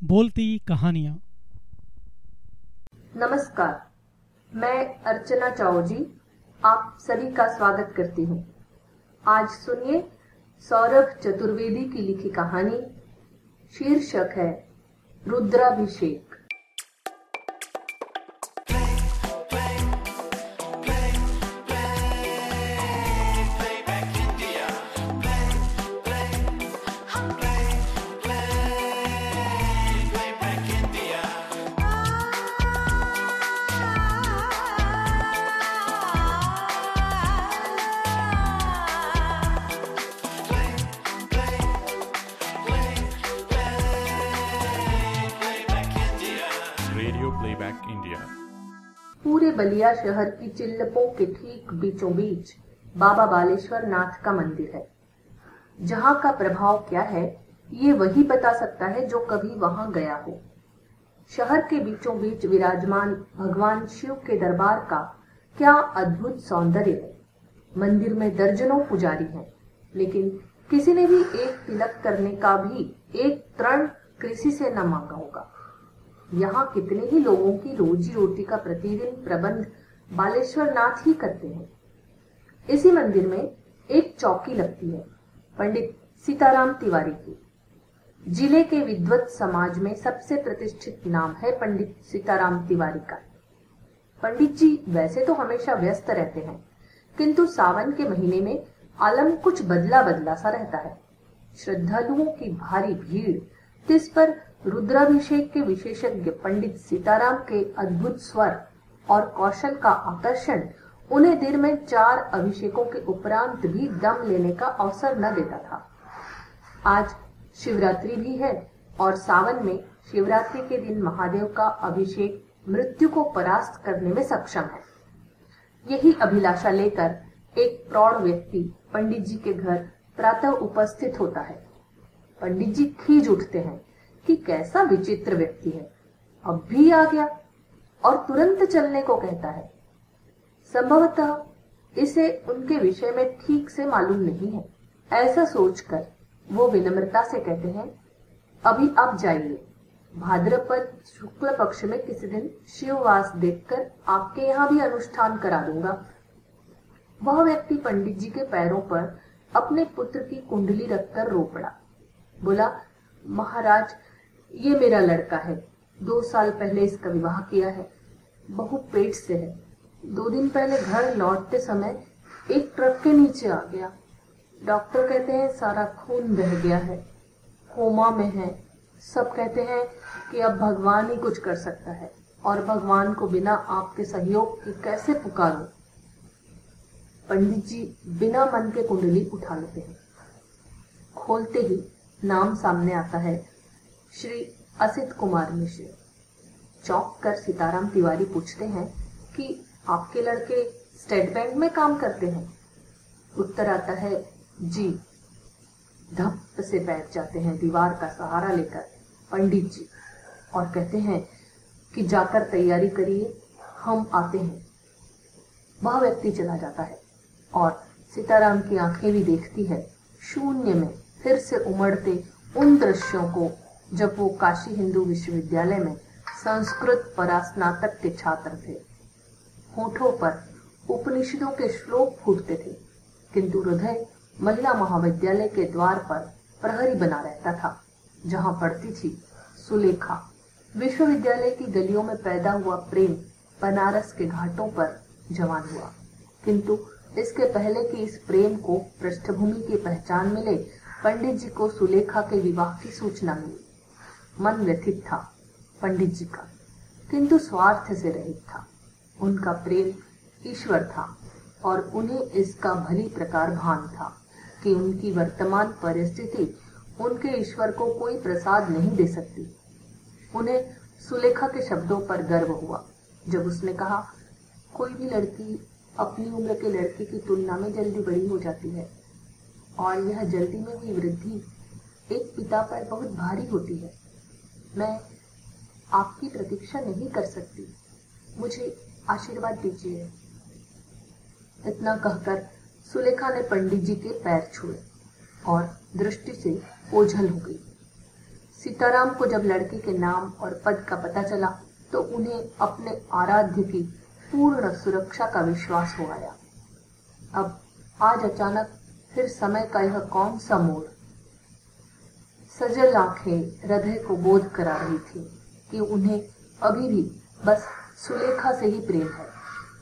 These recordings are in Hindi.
बोलती कहानियाँ। नमस्कार, मैं अर्चना चाओ जी आप सभी का स्वागत करती हूँ। आज सुनिए सौरभ चतुर्वेदी की लिखी कहानी, शीर्षक है रुद्राभिषेक। प्लेबैक इंडिया पूरे बलिया शहर की चिल्लपों के ठीक बीचों बीच बाबा बालेश्वर नाथ का मंदिर है। जहाँ का प्रभाव क्या है, ये वही बता सकता है जो कभी वहाँ गया हो। शहर के बीचों बीच विराजमान भगवान शिव के दरबार का क्या अद्भुत सौंदर्य है। मंदिर में दर्जनों पुजारी हैं, लेकिन किसी ने भी एक तिलक करने का भी एक तरण कृषि से न मांगा होगा। यहाँ कितने ही लोगों की रोजी रोटी का प्रतिदिन प्रबंध बालेश्वर नाथ ही करते हैं। इसी मंदिर में एक चौकी लगती है, पंडित सीताराम तिवारी की। ज़िले के विद्वत समाज में सबसे प्रतिष्ठित नाम है पंडित सीताराम तिवारी का। पंडित जी वैसे तो हमेशा व्यस्त रहते हैं, किंतु सावन के महीने में आलम कुछ बदला बदला सा रहता है। श्रद्धालुओं की भारी भीड़, तिस पर रुद्राभिषेक के विशेषज्ञ पंडित सीताराम के अद्भुत स्वर और कौशल का आकर्षण उन्हें दिन में चार अभिषेकों के उपरांत भी दम लेने का अवसर न देता था। आज शिवरात्रि भी है और सावन में शिवरात्रि के दिन महादेव का अभिषेक मृत्यु को परास्त करने में सक्षम है। यही अभिलाषा लेकर एक प्रौढ़ व्यक्ति पंडित जी के घर प्रातः उपस्थित होता है। पंडित जी खींच उठते हैं। कि कैसा विचित्र व्यक्ति है। अब भी आ गया और तुरंत चलने को कहता है। संभवतः इसे उनके विषय में ठीक से मालूम नहीं है। ऐसा सोचकर वो विनम्रता से कहते हैं, अभी आप जाइए। भाद्रपद शुक्ल पक्ष में किसी दिन शिववास देखकर आपके यहाँ भी अनुष्ठान करा दूँगा। वह व्यक्ति पंडित जी के पैरों पर अपने पुत्र की कुंडली रखकर रो पड़ा। बोला, महाराज ये मेरा लड़का है। दो साल पहले इसका विवाह किया है। बहु पेट से है। दो दिन पहले घर लौटते समय एक ट्रक के नीचे आ गया। डॉक्टर कहते हैं, सारा खून बह गया है। कोमा में है। सब कहते हैं कि अब भगवान ही कुछ कर सकता है और भगवान को बिना आपके सहयोग के कैसे पुकारो? पंडित जी बिना मन के कुंडली उठा लेते हैं। खोलते ही नाम सामने आता है। श्री असित कुमार मिश्र। चौंक कर सीताराम तिवारी पूछते हैं कि आपके लड़के स्टेट बैंक में काम करते हैं? उत्तर आता है, जी। धप से बैठ जाते हैं दीवार का सहारा लेकर पंडित जी और कहते हैं कि जाकर तैयारी करिए, हम आते हैं। वह व्यक्ति चला जाता है और सीताराम की आँखें भी देखती है। शून्य में फिर से उमड़ते उन दृश्यों को जब वो काशी हिंदू विश्वविद्यालय में संस्कृत परास्नातक के छात्र थे। होठों पर उपनिषदों के श्लोक फूटते थे, किंतु हृदय महिला महाविद्यालय के द्वार पर प्रहरी बना रहता था, जहाँ पढ़ती थी सुलेखा। विश्वविद्यालय की गलियों में पैदा हुआ प्रेम बनारस के घाटों पर जवान हुआ। किंतु इसके पहले कि इस प्रेम को पृष्ठभूमि की पहचान मिले, पंडित जी को सुलेखा के विवाह की सूचना मिली। मन व्यथित था, पंडित जी का। किंतु स्वार्थ से रहित था। उनका प्रेम ईश्वर था और उन्हें इसका भली प्रकार भान था कि उनकी वर्तमान परिस्थिति उनके ईश्वर को कोई प्रसाद नहीं दे सकती। उन्हें सुलेखा के शब्दों पर गर्व हुआ, जब उसने कहा, कोई भी लड़की अपनी उम्र के लड़के की तुलना में जल्दी बड़ी हो जाती है और यह जल्दी में हुई वृद्धि एक पिता पर बहुत भारी होती है। मैं आपकी प्रतीक्षा नहीं कर सकती। मुझे आशीर्वाद दीजिए। इतना कहकर सुलेखा ने पंडित जी के पैर छुए और दृष्टि से ओझल हो गई। सीताराम को जब लड़के के नाम और पद का पता चला तो उन्हें अपने आराध्य की पूर्ण सुरक्षा का विश्वास हो आया। अब आज अचानक फिर समय का यह कौन सा मोड़? सजल आँखें हृदय को बोध करा रही थी कि उन्हें अभी भी बस सुलेखा से ही प्रेम है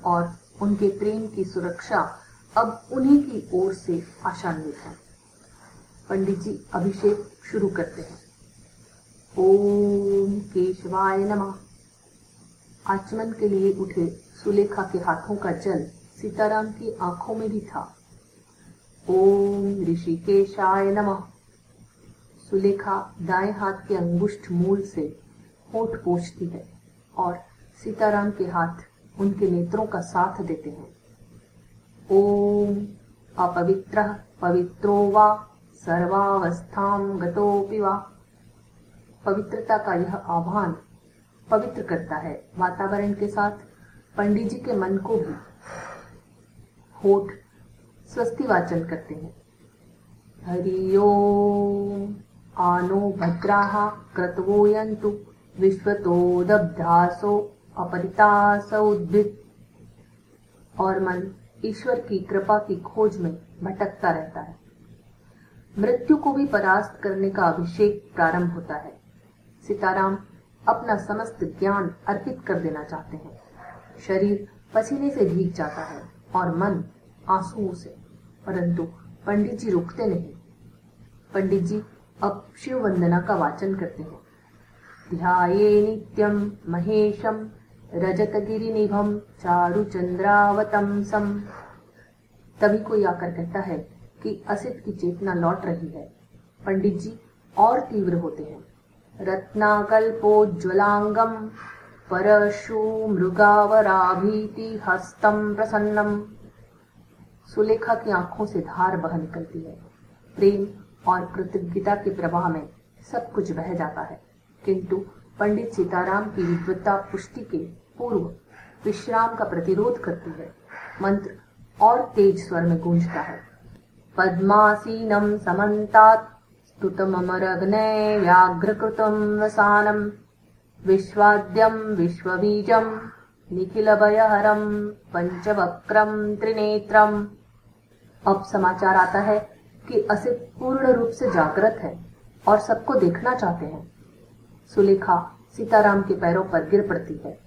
और उनके प्रेम की सुरक्षा अब उन्हीं की ओर से आशान्वित है। पंडित जी, अभिषेक शुरू करते हैं। ओम केशवाय नमः। आचमन के लिए उठे सुलेखा के हाथों का जल सीताराम की आँखों में भी था। ओम ऋषिकेशाय नमः। सुलेखा दाएँ हाथ के अंगुष्ठ मूल से होठ पोछती है और सीताराम के हाथ उनके नेत्रों का साथ देते हैं। ओम अपवित्र पवित्रो वा सर्वावस्थां गतोपि वा। पवित्रता का यह आह्वान पवित्र करता है वातावरण के साथ, पंडित जी के मन को भी। होठ स्वस्ति वाचन करते हैं। हरि आनो भद्राः क्रतवोयन्तु विश्वतोदब्धासो अपरितास उद्भिद और मन ईश्वर की कृपा की खोज में भटकता रहता है। मृत्यु को भी परास्त करने का अभिषेक प्रारंभ होता है। सीताराम अपना समस्त ज्ञान अर्पित कर देना चाहते हैं। शरीर पसीने से भीग जाता है और मन आंसुओं से, परंतु पंडित जी रुकते नहीं। पंडित जी अब शिव वंदना का वाचन करते हैं। ध्याये नित्यम महेशम रजत गिरिनिभम चारु चंद्रावतंसम तभी कोई आकर कहता है कि असित की चेतना लौट रही है। पंडित जी और तीव्र होते हैं। रत्नाकल्पोज्ज्वलांगम परशु मृगावराभीति हस्तम प्रसन्नम सुलेखा की आँखों से धार बह निकलती है। प्रेम और कृतज्ञता के प्रवाह में सब कुछ बह जाता है। किंतु पंडित सीताराम की विद्वत्ता पुष्टि के पूर्व विश्राम का प्रतिरोध करती है। मंत्र और तेज स्वर में गूंजता है। पद्मासीनम समन्तात स्तुतमरग्ने व्याघ्रकृतं वसानम्। विश्वाद्यं विश्वबीजं निखिलभयहरं पंचवक्रम त्रिनेत्रम। अब समाचार आता है। कि असित पूर्ण रूप से जागृत है और सबको देखना चाहते हैं। सुलेखा सीताराम के पैरों पर गिर पड़ती है।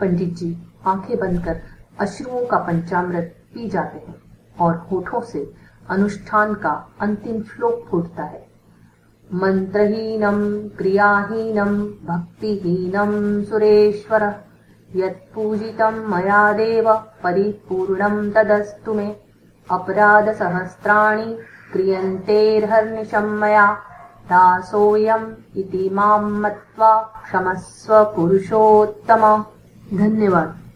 पंडित जी, आँखें बंद कर अश्रुओं का पंचामृत पी जाते हैं और होठों से अनुष्ठान का अंतिम श्लोक फूटता है। मंत्रहीनम, क्रियाहीनम, भक्तिहीनम, सुरेश्वर यत्पूजितं मया देव परिपूर्णं तदस्तु मे। अपराध सहस्राणि क्रियन्तेर्हर्निशं मया दासोऽयम् इति मां मत्वा क्षमस्व पुरुषोत्तम। धन्यवाद